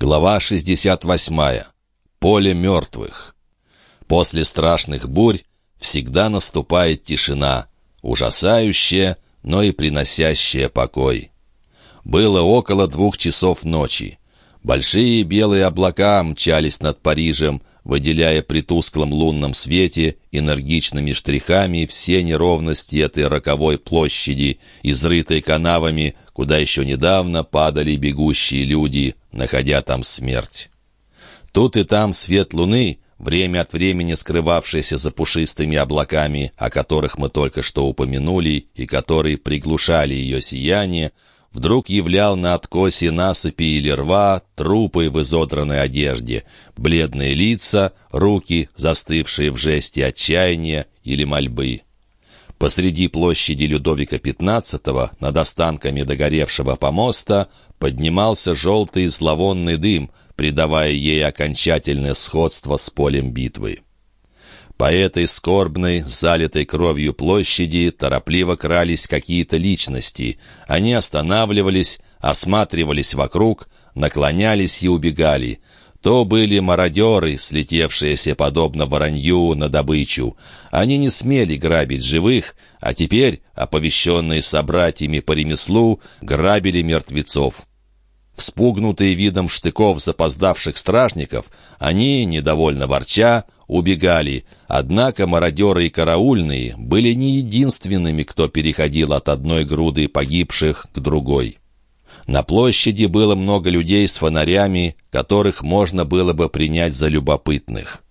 Глава 68. Поле мертвых. После страшных бурь всегда наступает тишина, ужасающая, но и приносящая покой. Было около двух часов ночи. Большие белые облака мчались над Парижем, выделяя при тусклом лунном свете энергичными штрихами все неровности этой роковой площади, изрытой канавами, куда еще недавно падали бегущие люди, находя там смерть. Тут и там свет луны, время от времени скрывавшийся за пушистыми облаками, о которых мы только что упомянули и которые приглушали ее сияние, вдруг являл на откосе насыпи или рва трупы в изодранной одежде, бледные лица, руки, застывшие в жесте отчаяния или мольбы. Посреди площади Людовика XV, над останками догоревшего помоста, поднимался желтый зловонный дым, придавая ей окончательное сходство с полем битвы. По этой скорбной, залитой кровью площади торопливо крались какие-то личности. Они останавливались, осматривались вокруг, наклонялись и убегали. То были мародеры, слетевшиеся подобно воронью на добычу. Они не смели грабить живых, а теперь, оповещенные собратьями по ремеслу, грабили мертвецов. Вспугнутые видом штыков запоздавших стражников, они, недовольно ворча, убегали, однако мародеры и караульные были не единственными, кто переходил от одной груды погибших к другой. На площади было много людей с фонарями, которых можно было бы принять за любопытных.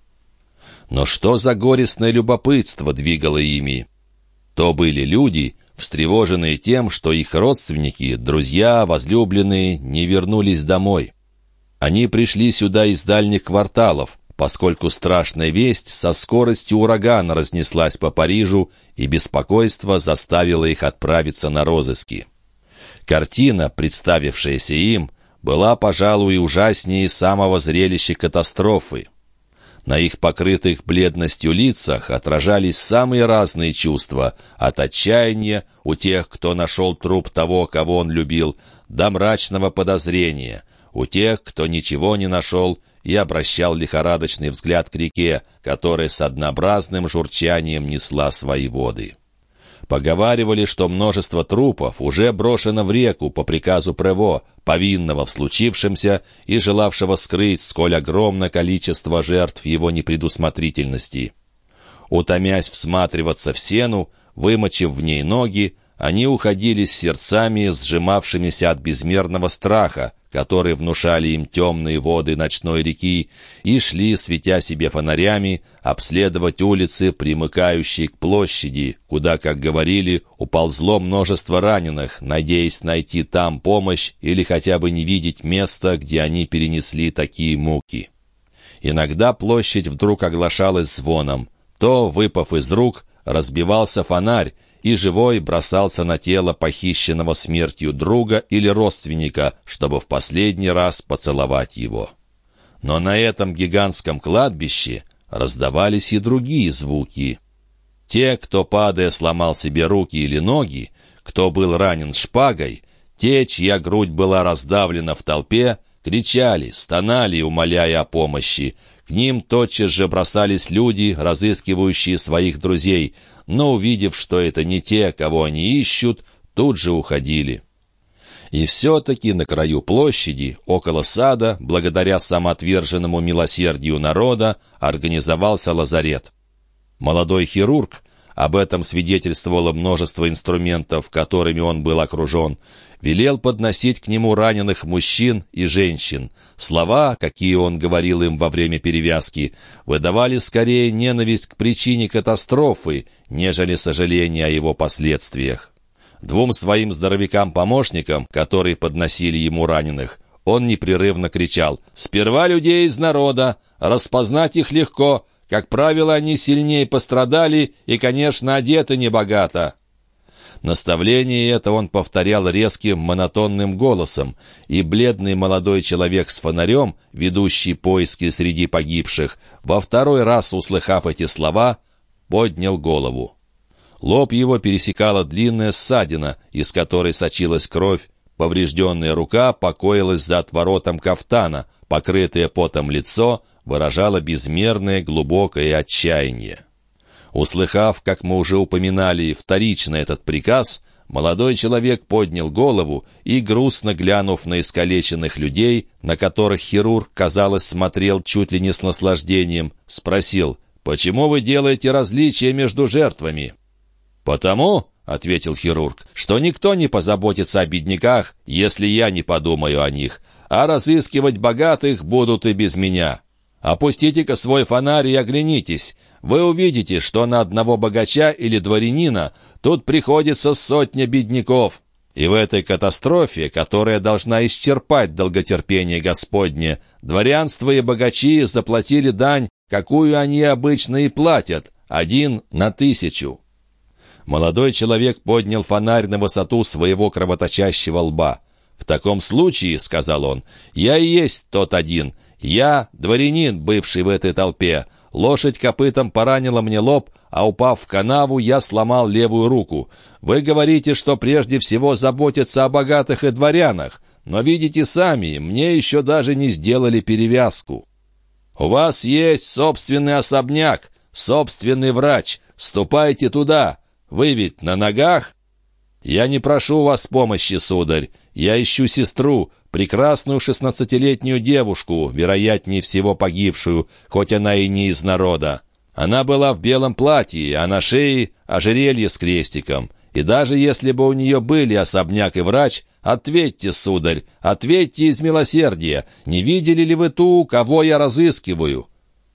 Но что за горестное любопытство двигало ими? То были люди, встревоженные тем, что их родственники, друзья, возлюбленные не вернулись домой. Они пришли сюда из дальних кварталов, поскольку страшная весть со скоростью урагана разнеслась по Парижу, и беспокойство заставило их отправиться на розыски. Картина, представившаяся им, была, пожалуй, ужаснее самого зрелища катастрофы. На их покрытых бледностью лицах отражались самые разные чувства, от отчаяния у тех, кто нашел труп того, кого он любил, до мрачного подозрения, у тех, кто ничего не нашел и обращал лихорадочный взгляд к реке, которая с однообразным журчанием несла свои воды. Поговаривали, что множество трупов уже брошено в реку по приказу Прево, повинного в случившемся и желавшего скрыть, сколь огромное количество жертв его непредусмотрительности. Утомясь всматриваться в сену, вымочив в ней ноги, они уходили с сердцами, сжимавшимися от безмерного страха, которые внушали им темные воды ночной реки, и шли, светя себе фонарями, обследовать улицы, примыкающие к площади, куда, как говорили, уползло множество раненых, надеясь найти там помощь или хотя бы не видеть места, где они перенесли такие муки. Иногда площадь вдруг оглашалась звоном. То, выпав из рук, разбивался фонарь, и живой бросался на тело похищенного смертью друга или родственника, чтобы в последний раз поцеловать его. Но на этом гигантском кладбище раздавались и другие звуки. Те, кто, падая, сломал себе руки или ноги, кто был ранен шпагой, те, чья грудь была раздавлена в толпе, кричали, стонали, умоляя о помощи. К ним тотчас же бросались люди, разыскивающие своих друзей, но, увидев, что это не те, кого они ищут, тут же уходили. И все-таки на краю площади, около сада, благодаря самоотверженному милосердию народа, организовался лазарет. Молодой хирург, об этом свидетельствовало множество инструментов, которыми он был окружен, велел подносить к нему раненых мужчин и женщин. Слова, какие он говорил им во время перевязки, выдавали скорее ненависть к причине катастрофы, нежели сожаление о его последствиях. Двум своим здоровякам-помощникам, которые подносили ему раненых, он непрерывно кричал «Сперва людей из народа! Распознать их легко! Как правило, они сильнее пострадали и, конечно, одеты небогато!» Наставление это он повторял резким, монотонным голосом, и бледный молодой человек с фонарем, ведущий поиски среди погибших, во второй раз, услыхав эти слова, поднял голову. Лоб его пересекала длинная ссадина, из которой сочилась кровь, Поврежденная рука покоилась за отворотом кафтана, покрытое потом лицо выражало безмерное глубокое отчаяние. Услыхав, как мы уже упоминали, вторично этот приказ, молодой человек поднял голову и, грустно глянув на искалеченных людей, на которых хирург, казалось, смотрел чуть ли не с наслаждением, спросил, «Почему вы делаете различия между жертвами?» «Потому, — ответил хирург, — что никто не позаботится о бедняках, если я не подумаю о них, а разыскивать богатых будут и без меня. Опустите-ка свой фонарь и оглянитесь. Вы увидите, что на одного богача или дворянина тут приходится сотня бедняков». И в этой катастрофе, которая должна исчерпать долготерпение Господне, дворянство и богачи заплатили дань, какую они обычно и платят, один на тысячу. Молодой человек поднял фонарь на высоту своего кровоточащего лба. «В таком случае, — сказал он, — я и есть тот один. Я — дворянин, бывший в этой толпе. Лошадь копытом поранила мне лоб, а упав в канаву, я сломал левую руку. Вы говорите, что прежде всего заботятся о богатых и дворянах, но видите сами, мне еще даже не сделали перевязку. У вас есть собственный особняк, собственный врач. Ступайте туда. Вы ведь на ногах? Я не прошу вас помощи, сударь. Я ищу сестру, прекрасную шестнадцатилетнюю девушку, вероятнее всего погибшую, хоть она и не из народа. Она была в белом платье, а на шее ожерелье с крестиком. И даже если бы у нее были особняк и врач, ответьте, сударь, ответьте из милосердия, не видели ли вы ту, кого я разыскиваю?»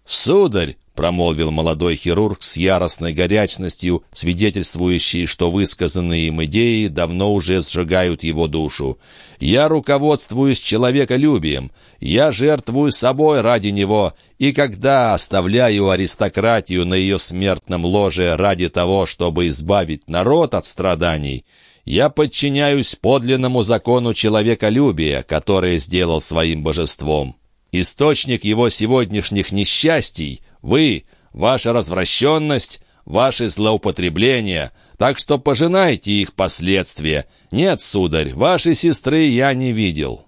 «Сударь!» — промолвил молодой хирург с яростной горячностью, свидетельствующей, что высказанные им идеи давно уже сжигают его душу. «Я руководствуюсь человеколюбием, я жертвую собой ради него, и когда оставляю аристократию на ее смертном ложе ради того, чтобы избавить народ от страданий, я подчиняюсь подлинному закону человеколюбия, который сделал своим божеством». Источник его сегодняшних несчастий — вы, ваша развращенность, ваши злоупотребления, так что пожинайте их последствия. Нет, сударь, вашей сестры я не видел».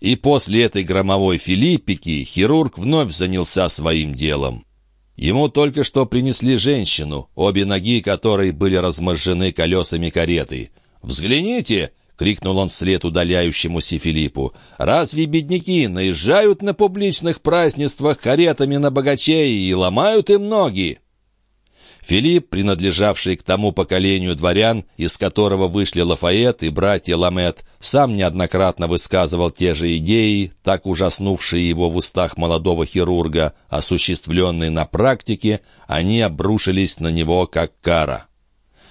И после этой громовой филиппики хирург вновь занялся своим делом. Ему только что принесли женщину, обе ноги которой были разможжены колесами кареты. «Взгляните!» — крикнул он вслед удаляющемуся Филиппу. «Разве бедняки наезжают на публичных празднествах каретами на богачей и ломают им ноги?» Филипп, принадлежавший к тому поколению дворян, из которого вышли Лафайет и братья Ламет, сам неоднократно высказывал те же идеи, так ужаснувшие его в устах молодого хирурга, осуществленные на практике, они обрушились на него как кара.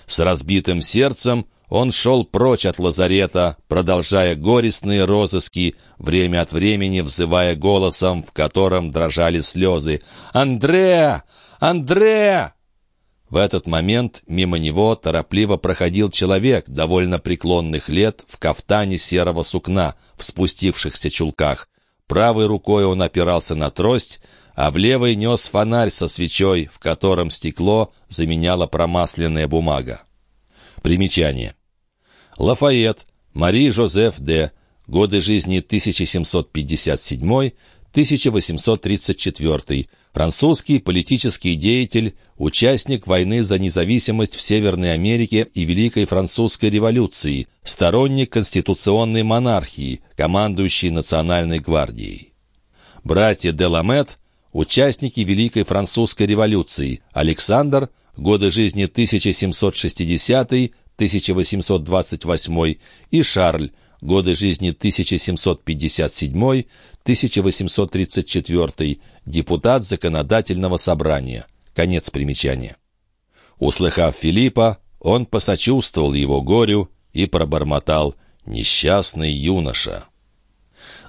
С разбитым сердцем он шел прочь от лазарета, продолжая горестные розыски, время от времени взывая голосом, в котором дрожали слезы. «Андреа! Андреа!» В этот момент мимо него торопливо проходил человек довольно преклонных лет в кафтане серого сукна, в спустившихся чулках. Правой рукой он опирался на трость, а в левой нес фонарь со свечой, в котором стекло заменяла промасленная бумага. Примечание. Лафайет, Мари Жозеф де, годы жизни 1757-1834, французский политический деятель, участник войны за независимость в Северной Америке и Великой Французской революции, сторонник конституционной монархии, командующий Национальной гвардией. Братья де Ламет – участники Великой Французской революции, Александр – годы жизни 1760 1828 и Шарль, годы жизни 1757-1834, депутат Законодательного собрания. Конец примечания. Услыхав Филиппа, он посочувствовал его горю и пробормотал «несчастный юноша».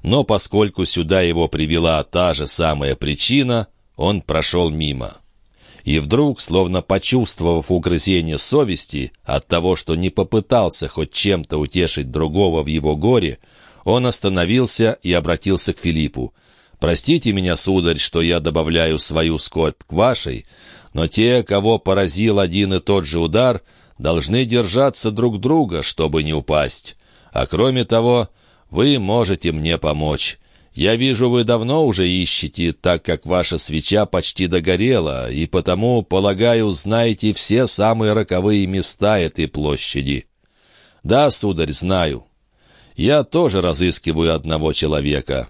Но поскольку сюда его привела та же самая причина, он прошел мимо. И вдруг, словно почувствовав угрызение совести от того, что не попытался хоть чем-то утешить другого в его горе, он остановился и обратился к Филиппу. «Простите меня, сударь, что я добавляю свою скорбь к вашей, но те, кого поразил один и тот же удар, должны держаться друг друга, чтобы не упасть. А кроме того, вы можете мне помочь. Я вижу, вы давно уже ищете, так как ваша свеча почти догорела, и потому, полагаю, знаете все самые роковые места этой площади. Да, сударь, знаю. Я тоже разыскиваю одного человека.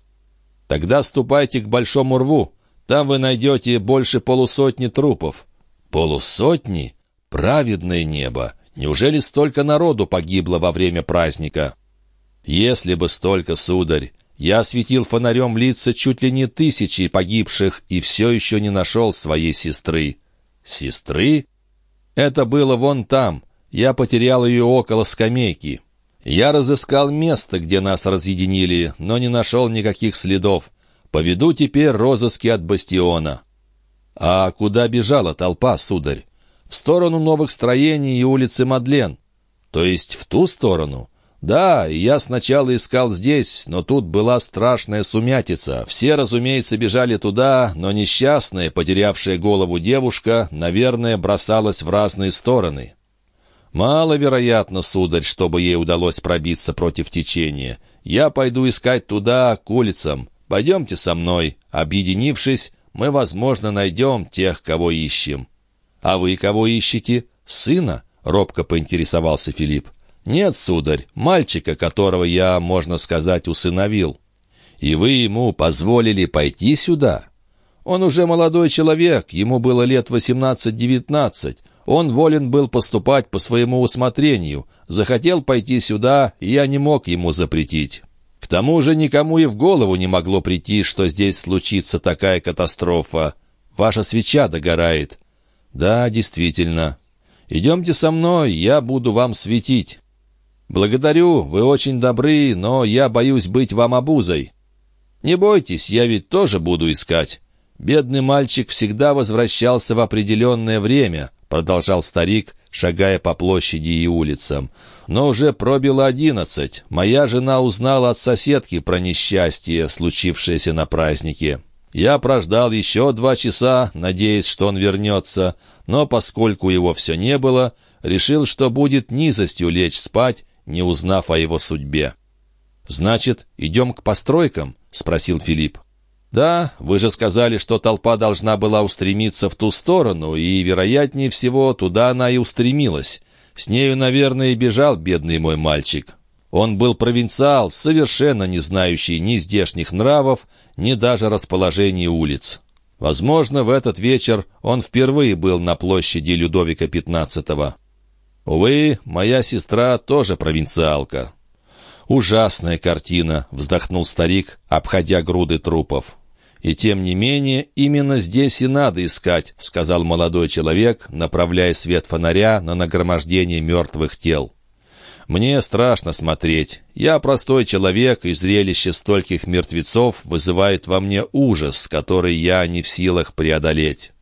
Тогда ступайте к Большому рву. Там вы найдете больше полусотни трупов. Полусотни? Праведное небо! Неужели столько народу погибло во время праздника? Если бы столько, сударь, я осветил фонарем лица чуть ли не тысячи погибших и все еще не нашел своей сестры. Сестры? Это было вон там. Я потерял ее около скамейки. Я разыскал место, где нас разъединили, но не нашел никаких следов. Поведу теперь розыски от бастиона. А куда бежала толпа, сударь? В сторону новых строений и улицы Мадлен. То есть в ту сторону? «Да, я сначала искал здесь, но тут была страшная сумятица. Все, разумеется, бежали туда, но несчастная, потерявшая голову девушка, наверное, бросалась в разные стороны». «Маловероятно, сударь, чтобы ей удалось пробиться против течения. Я пойду искать туда, к улицам. Пойдемте со мной. Объединившись, мы, возможно, найдем тех, кого ищем». «А вы кого ищете? Сына?» — робко поинтересовался Филипп. «Нет, сударь, мальчика, которого я, можно сказать, усыновил. И вы ему позволили пойти сюда? Он уже молодой человек, ему было лет восемнадцать-девятнадцать. Он волен был поступать по своему усмотрению. Захотел пойти сюда, и я не мог ему запретить. К тому же никому и в голову не могло прийти, что здесь случится такая катастрофа. Ваша свеча догорает». «Да, действительно. Идемте со мной, я буду вам светить». «Благодарю, вы очень добры, но я боюсь быть вам обузой». «Не бойтесь, я ведь тоже буду искать. Бедный мальчик всегда возвращался в определенное время», — продолжал старик, шагая по площади и улицам. «Но уже пробило одиннадцать. Моя жена узнала от соседки про несчастье, случившееся на празднике. Я прождал еще два часа, надеясь, что он вернется, но поскольку его все не было, решил, что будет низостью лечь спать не узнав о его судьбе. «Значит, идем к постройкам?» — спросил Филипп. «Да, вы же сказали, что толпа должна была устремиться в ту сторону, и, вероятнее всего, туда она и устремилась. С нею, наверное, и бежал бедный мой мальчик. Он был провинциал, совершенно не знающий ни здешних нравов, ни даже расположения улиц. Возможно, в этот вечер он впервые был на площади Людовика XV. Увы, моя сестра тоже провинциалка. «Ужасная картина», — вздохнул старик, обходя груды трупов. «И тем не менее, именно здесь и надо искать», — сказал молодой человек, направляя свет фонаря на нагромождение мертвых тел. «Мне страшно смотреть. Я простой человек, и зрелище стольких мертвецов вызывает во мне ужас, который я не в силах преодолеть.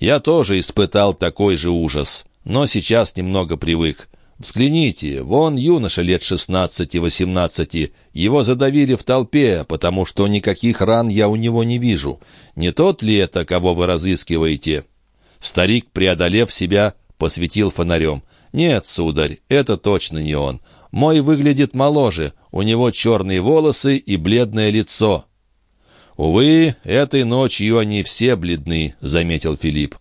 Я тоже испытал такой же ужас но сейчас немного привык. Взгляните, вон юноша лет шестнадцати-восемнадцати. Его задавили в толпе, потому что никаких ран я у него не вижу. Не тот ли это, кого вы разыскиваете?» Старик, преодолев себя, посветил фонарем. «Нет, сударь, это точно не он. Мой выглядит моложе, у него черные волосы и бледное лицо». «Увы, этой ночью они все бледны», — заметил Филипп.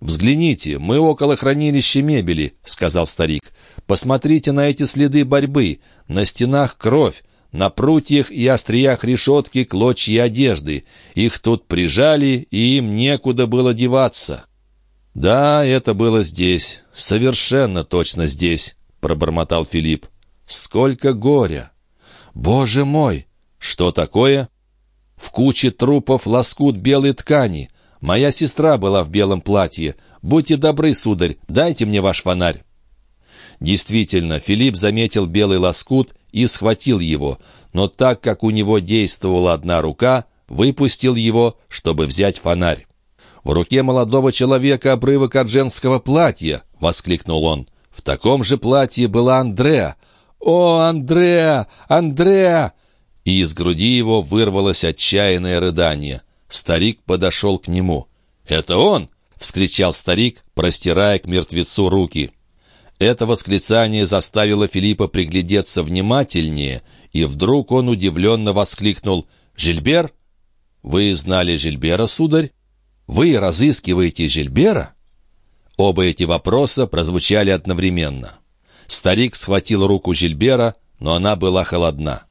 «Взгляните, мы около хранилища мебели», — сказал старик. «Посмотрите на эти следы борьбы. На стенах кровь, на прутьях и остриях решетки клочья одежды. Их тут прижали, и им некуда было деваться». «Да, это было здесь, совершенно точно здесь», — пробормотал Филипп. «Сколько горя!» «Боже мой! Что такое?» «В куче трупов лоскут белой ткани. Моя сестра была в белом платье. Будьте добры, сударь, дайте мне ваш фонарь». Действительно, Филипп заметил белый лоскут и схватил его, но так как у него действовала одна рука, выпустил его, чтобы взять фонарь. «В руке молодого человека обрывок от женского платья!» — воскликнул он. «В таком же платье была Андреа!» «О, Андреа! Андреа!» И из груди его вырвалось отчаянное рыдание. Старик подошел к нему. «Это он!» — вскричал старик, простирая к мертвецу руки. Это восклицание заставило Филиппа приглядеться внимательнее, и вдруг он удивленно воскликнул «Жильбер? Вы знали Жильбера, сударь? Вы разыскиваете Жильбера?» Оба эти вопроса прозвучали одновременно. Старик схватил руку Жильбера, но она была холодна.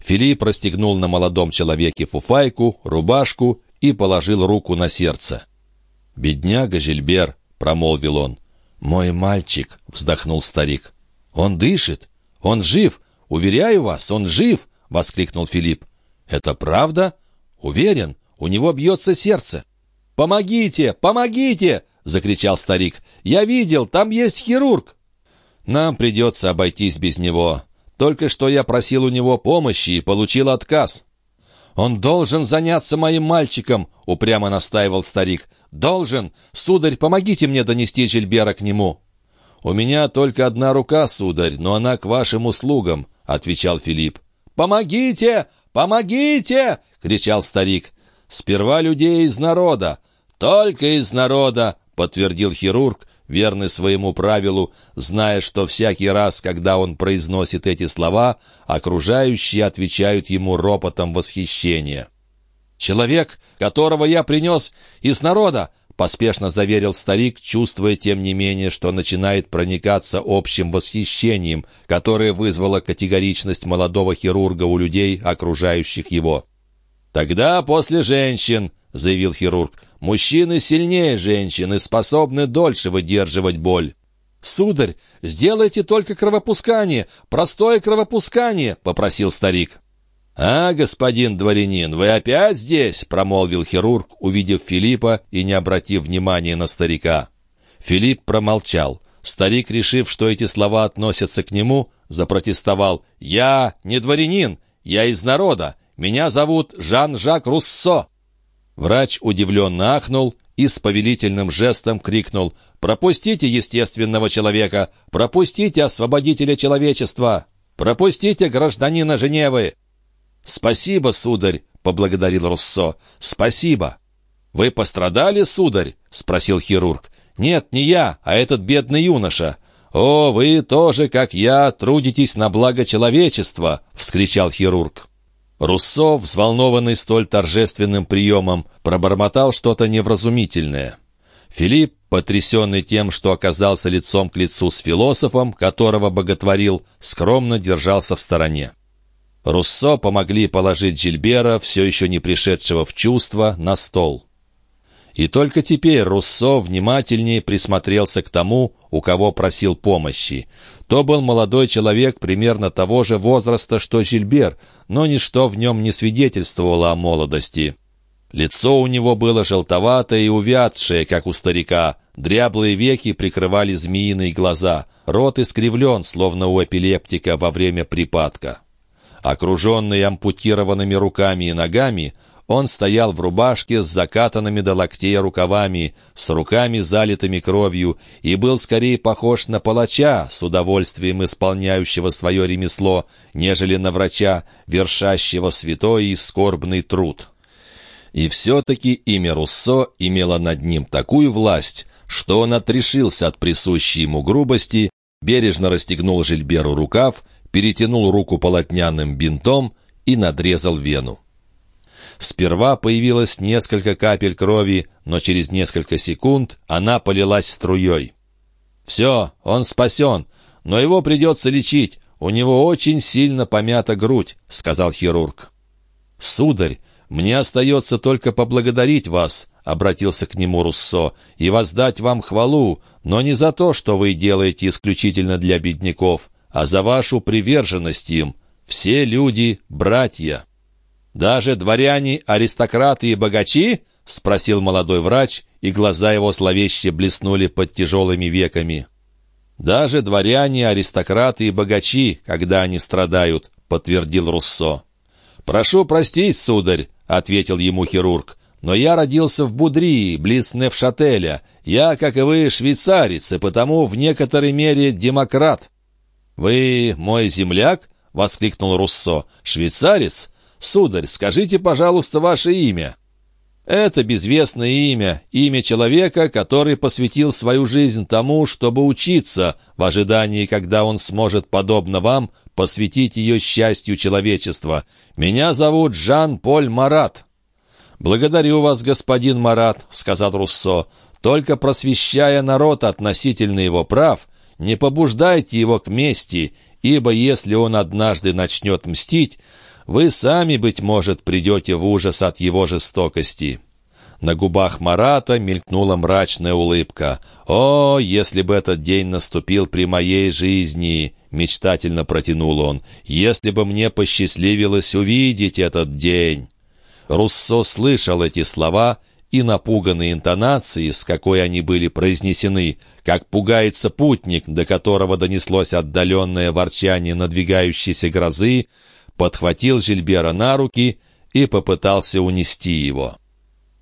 Филипп расстегнул на молодом человеке фуфайку, рубашку и положил руку на сердце. «Бедняга Жильбер», — промолвил он. «Мой мальчик», — вздохнул старик. «Он дышит! Он жив! Уверяю вас, он жив!» — воскликнул Филипп. «Это правда? Уверен, у него бьется сердце». «Помогите! Помогите!» — закричал старик. «Я видел, там есть хирург!» «Нам придется обойтись без него. Только что я просил у него помощи и получил отказ». «Он должен заняться моим мальчиком», — упрямо настаивал старик. «Должен! Сударь, помогите мне донести Жильбера к нему!» «У меня только одна рука, сударь, но она к вашим услугам», — отвечал Филипп. «Помогите! Помогите!» — кричал старик. «Сперва людей из народа». «Только из народа!» — подтвердил хирург, верный своему правилу, зная, что всякий раз, когда он произносит эти слова, окружающие отвечают ему ропотом восхищения. «Человек, которого я принес из народа!» — поспешно заверил старик, чувствуя, тем не менее, что начинает проникаться общим восхищением, которое вызвало категоричность молодого хирурга у людей, окружающих его. «Тогда после женщин», — заявил хирург, — «мужчины сильнее женщин и способны дольше выдерживать боль». «Сударь, сделайте только кровопускание, простое кровопускание», — попросил старик. «А, господин дворянин, вы опять здесь?» — промолвил хирург, увидев Филиппа и не обратив внимания на старика. Филипп промолчал. Старик, решив, что эти слова относятся к нему, запротестовал. «Я не дворянин, я из народа. Меня зовут Жан-Жак Руссо». Врач удивленно ахнул и с повелительным жестом крикнул «Пропустите естественного человека! Пропустите освободителя человечества! Пропустите гражданина Женевы!» «Спасибо, сударь!» — поблагодарил Руссо. «Спасибо!» «Вы пострадали, сударь?» — спросил хирург. «Нет, не я, а этот бедный юноша». «О, вы тоже, как я, трудитесь на благо человечества!» — вскричал хирург. Руссо, взволнованный столь торжественным приемом, пробормотал что-то невразумительное. Филипп, потрясенный тем, что оказался лицом к лицу с философом, которого боготворил, скромно держался в стороне. Руссо помогли положить Жильбера, все еще не пришедшего в чувство, на стол. И только теперь Руссо внимательнее присмотрелся к тому, у кого просил помощи. То был молодой человек примерно того же возраста, что Жильбер, но ничто в нем не свидетельствовало о молодости. Лицо у него было желтоватое и увядшее, как у старика. Дряблые веки прикрывали змеиные глаза. Рот искривлен, словно у эпилептика во время припадка. Окруженный ампутированными руками и ногами, он стоял в рубашке с закатанными до локтей рукавами, с руками залитыми кровью, и был скорее похож на палача, с удовольствием исполняющего свое ремесло, нежели на врача, вершащего святой и скорбный труд. И все-таки имя Руссо имело над ним такую власть, что он отрешился от присущей ему грубости, бережно расстегнул Жильберу рукав перетянул руку полотняным бинтом и надрезал вену. Сперва появилось несколько капель крови, но через несколько секунд она полилась струей. «Все, он спасен, но его придется лечить, у него очень сильно помята грудь», — сказал хирург. «Сударь, мне остается только поблагодарить вас», — обратился к нему Руссо, «и воздать вам хвалу, но не за то, что вы делаете исключительно для бедняков, а за вашу приверженность им. Все люди — братья». «Даже дворяне, аристократы и богачи?» — спросил молодой врач, и глаза его зловеще блеснули под тяжелыми веками. «Даже дворяне, аристократы и богачи, когда они страдают», — подтвердил Руссо. «Прошу простить, сударь», — ответил ему хирург, «но я родился в Будрии, близ Невшателя. Я, как и вы, швейцарец, и потому в некоторой мере демократ. «Вы мой земляк?» — воскликнул Руссо. «Швейцарец? Сударь, скажите, пожалуйста, ваше имя». Это безвестное имя, имя человека, который посвятил свою жизнь тому, чтобы учиться, в ожидании, когда он сможет, подобно вам, посвятить ее счастью человечества. Меня зовут Жан-Поль Марат». «Благодарю вас, господин Марат», — сказал Руссо. «Только просвещая народ относительно его прав, не побуждайте его к мести, ибо если он однажды начнет мстить, вы сами, быть может, придете в ужас от его жестокости». На губах Марата мелькнула мрачная улыбка. «О, если бы этот день наступил при моей жизни!» — мечтательно протянул он. «Если бы мне посчастливилось увидеть этот день!» Руссо слышал эти слова и напуганные интонации, с какой они были произнесены, как пугается путник, до которого донеслось отдаленное ворчание надвигающейся грозы, подхватил Жильбера на руки и попытался унести его.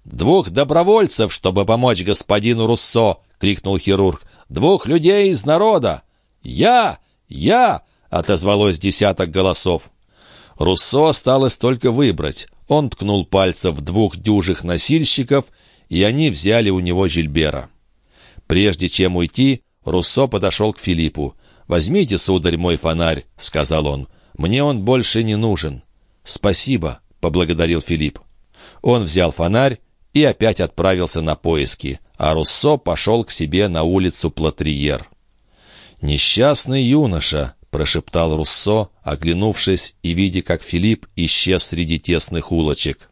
«Двух добровольцев, чтобы помочь господину Руссо!» — крикнул хирург. «Двух людей из народа!» «Я! Я!» — отозвалось десяток голосов. Руссо осталось только выбрать. Он ткнул пальцем в двух дюжих носильщиков, и они взяли у него Жильбера. Прежде чем уйти, Руссо подошел к Филиппу. «Возьмите, сударь, мой фонарь», — сказал он. «Мне он больше не нужен». «Спасибо», — поблагодарил Филипп. Он взял фонарь и опять отправился на поиски, а Руссо пошел к себе на улицу Платриер. «Несчастный юноша», — прошептал Руссо, оглянувшись и видя, как Филипп исчез среди тесных улочек.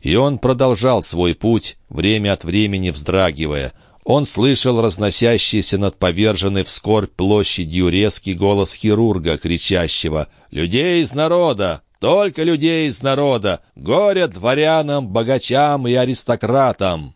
И он продолжал свой путь, время от времени вздрагивая — он слышал разносящийся над поверженной в скорбь площадью резкий голос хирурга, кричащего «Людей из народа! Только людей из народа! Горе дворянам, богачам и аристократам!»